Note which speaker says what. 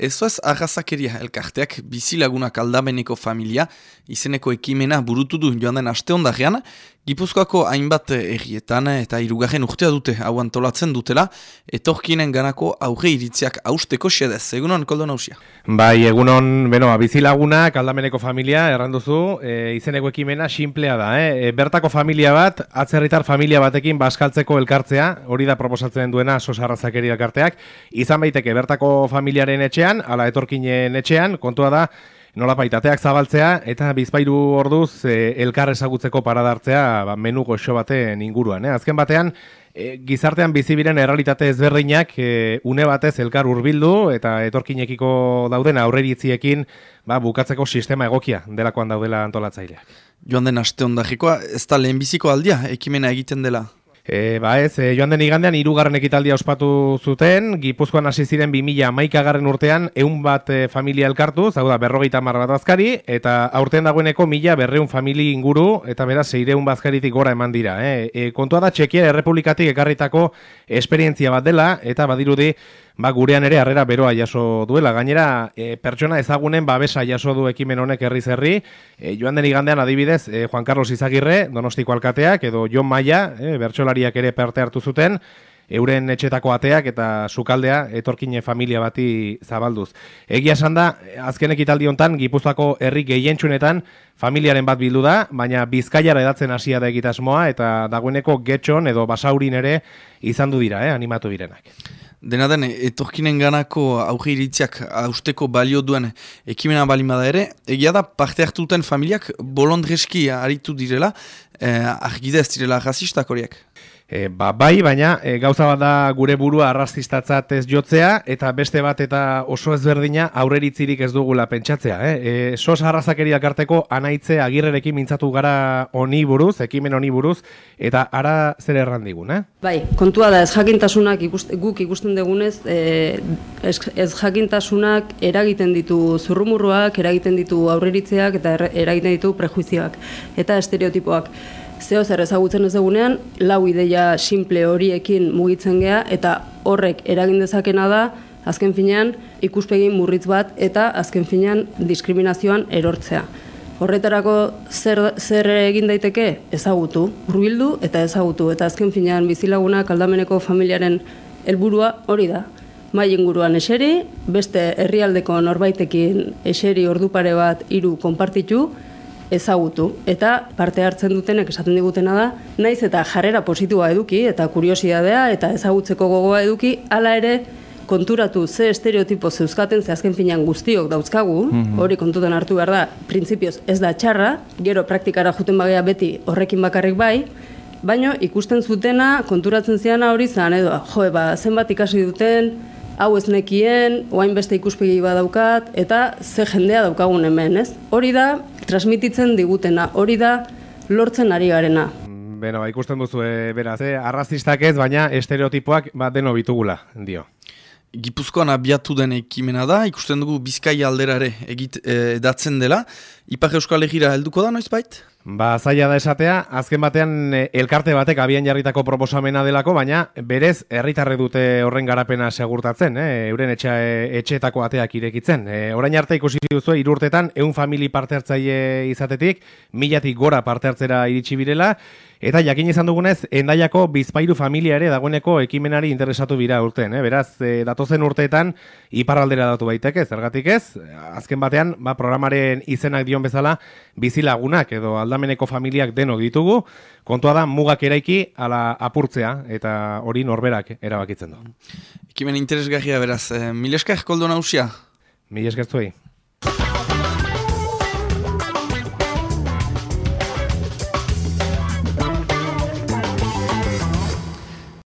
Speaker 1: Ezoaz arrazakeria elkarteak bizilagunak aldameneko familia izeneko ekimena burutu du joan den aste ondarean, Gipuzkoako hainbat errietan eta irugarren urtea dute hau antolatzen dutela, etorkinen ganako aurre iritziak austeko xedez. Egunon, koldo nausia?
Speaker 2: Bai, egunon, beno, bizilagunak aldameneko familia, erranduzu, e, izeneko ekimena simplea da. Eh? E, bertako familia bat, atzerritar familia batekin baskaltzeko elkartzea, hori da proposatzen duena sosarrazakeri elkarteak, izan baiteke bertako familiaren etxean, ala etorkinen etxean, kontua da, nola baitateak zabaltzea eta bizpairu orduz e, elkar ezagutzeko paradartzea ba, menu goxo baten inguruan. Eh? Azken batean, e, gizartean bizibiren errealitate ezberdinak e, une batez elkar hurbildu eta etorkinekiko dauden aurreritziekin ba, bukatzeko sistema egokia delakoan daudela antolatzaileak.
Speaker 1: Joan den aste ondajikoa, ez da lehenbiziko aldia ekimena egiten dela?
Speaker 2: E, ba ez, e, joan den igandean irugarren ekitaldia ospatu zuten, Gipuzkoan hasi ziren 2000 maikagarren urtean, eun bat e, familia elkartu, zau da, berrogeita mar bat azkari, eta aurten dagoeneko mila berreun famili inguru, eta beraz, seireun bazkaritik gora eman dira. E, e, kontua da, Txekia Errepublikatik ekarritako esperientzia bat dela, eta badirudi, ba, gurean ere harrera beroa jaso duela. Gainera, e, pertsona ezagunen babesa jaso du ekimen honek herri zerri. E, joan den igandean adibidez, e, Juan Carlos Izagirre, donostiko alkateak, edo Jon Maia, e, bertsolariak ere parte hartu zuten, euren etxetako ateak eta sukaldea etorkine familia bati zabalduz. Egia esan da, azken ekitaldi hontan Gipuzkoako herri gehientsunetan familiaren bat bildu da, baina Bizkaiara edatzen hasia da egitasmoa eta dagoeneko getxon edo basaurin ere izan du dira, eh, animatu direnak.
Speaker 1: Dena den, etorkinen ganako auge iritziak austeko balio duen ekimena balimada ere, egia da parte hartu duten familiak bolondreski aritu direla, eh, argide ez direla rasistak horiek.
Speaker 2: E, ba, bai, baina e, gauza bat da gure burua arrastistatzat ez jotzea, eta beste bat eta oso ezberdina aurreritzirik ez dugula pentsatzea. Eh? E, sos arrazakeri akarteko anaitze agirrerekin mintzatu gara honi buruz, ekimen honi buruz, eta ara zer errandigun, eh?
Speaker 3: Bai, kontua da ez jakintasunak guk ikusten dugunez, e, ez, ez jakintasunak eragiten ditu zurrumurruak, eragiten ditu aurreritzeak eta eragiten ditu prejuizioak eta estereotipoak zeo zer ezagutzen ez dugunean, lau ideia simple horiekin mugitzen gea eta horrek eragin dezakena da, azken finean ikuspegin murritz bat eta azken finean diskriminazioan erortzea. Horretarako zer, zer egin daiteke ezagutu, hurbildu eta ezagutu eta azken finean bizilagunak aldameneko familiaren helburua hori da. Mai inguruan eseri, beste herrialdeko norbaitekin eseri ordupare bat hiru konpartitu, ezagutu eta parte hartzen dutenek esaten digutena da naiz eta jarrera positua eduki eta kuriositatea eta ezagutzeko gogoa eduki hala ere konturatu ze estereotipo zeuzkaten ze azken finean guztiok dauzkagu, mhm. hori kontutan hartu behar da, printzipioz ez da txarra, gero praktikara juten bagea beti horrekin bakarrik bai, baino ikusten zutena konturatzen ziana hori zan, edo, jo, ba, zenbat ikasi duten, hau ez nekien, oain beste ikuspegi badaukat, eta ze jendea daukagun hemen, ez? Hori da, transmititzen digutena, hori da, lortzen ari garena.
Speaker 2: Beno, ba, ikusten duzu, e, beraz, e, arrazistak ez, baina estereotipoak bat deno bitugula, dio.
Speaker 1: Gipuzkoan abiatu den ekimena da, ikusten dugu Bizkai alderare egit e, datzen dela. Ipar Euskal Egira helduko da, noiz bait?
Speaker 2: Ba, zaila da esatea, azken batean e, elkarte batek abian jarritako proposamena delako, baina berez herritarre dute horren garapena segurtatzen, eh? euren etxe, etxeetako ateak irekitzen. E, orain arte ikusi duzu, irurtetan, eun famili parte hartzaile izatetik, milatik gora parte hartzera iritsi birela, Eta jakin izan dugunez, endaiako bizpairu familia ere dagoeneko ekimenari interesatu bira urten. Eh? Beraz, e, datozen urteetan, iparraldera datu baiteke, zergatik ez? Azken batean, ba, programaren izenak dion bezala, bizilagunak edo aldameneko familiak denok ditugu, kontua da mugak eraiki ala apurtzea eta hori norberak erabakitzen du.
Speaker 1: Ekimen interesgarria beraz, e, mileskak koldo nausia?
Speaker 2: Mileskak zuei.